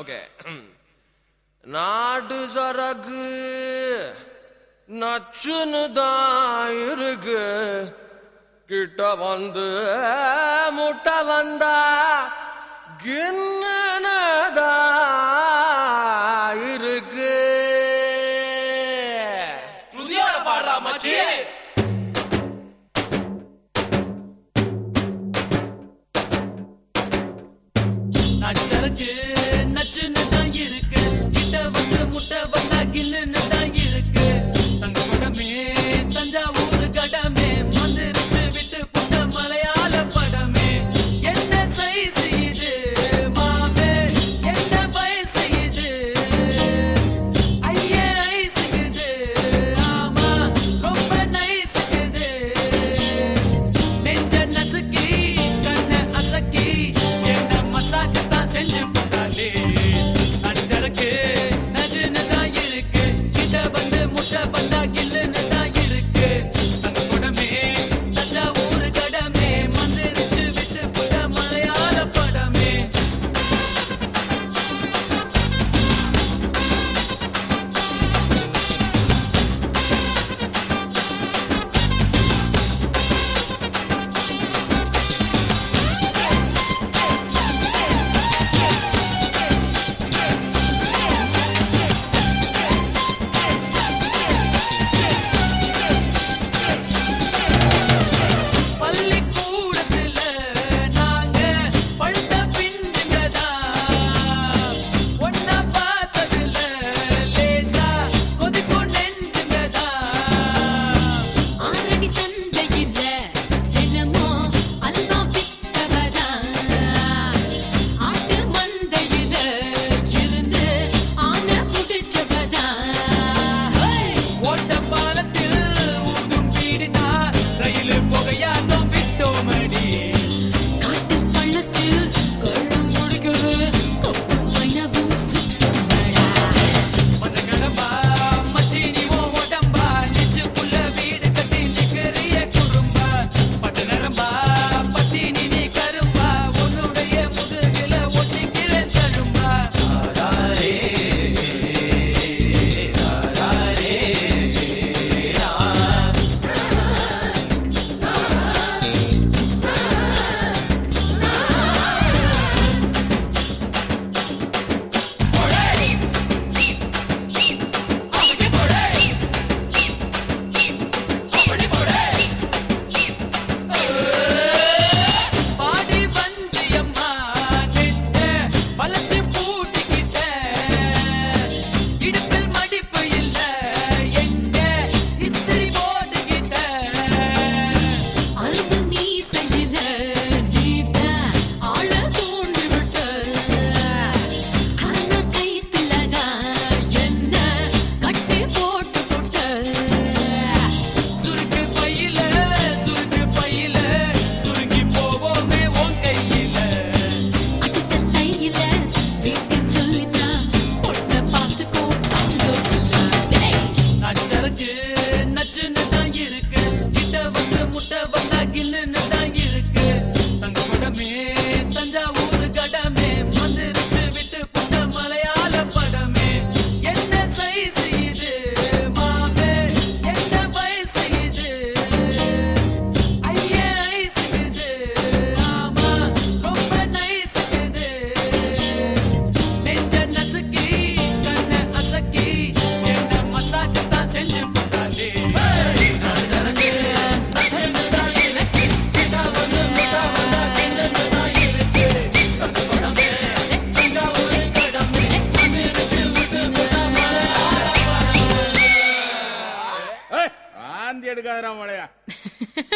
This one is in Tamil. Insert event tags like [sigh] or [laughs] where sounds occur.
ஓகே. நாடு சரகு நச்சுன்னு தான் இருக்கு. கிட்ட வந்து முட்டை வந்தா கின்னுதான் ஆட்சி நச்சருக்கு நச்சுன்னு தான் இருக்கு. கிட்ட வந்து முட்டை வந்தா கில்லுன்னு Saçını da yırık అడిగాడుగారా మడయా [laughs]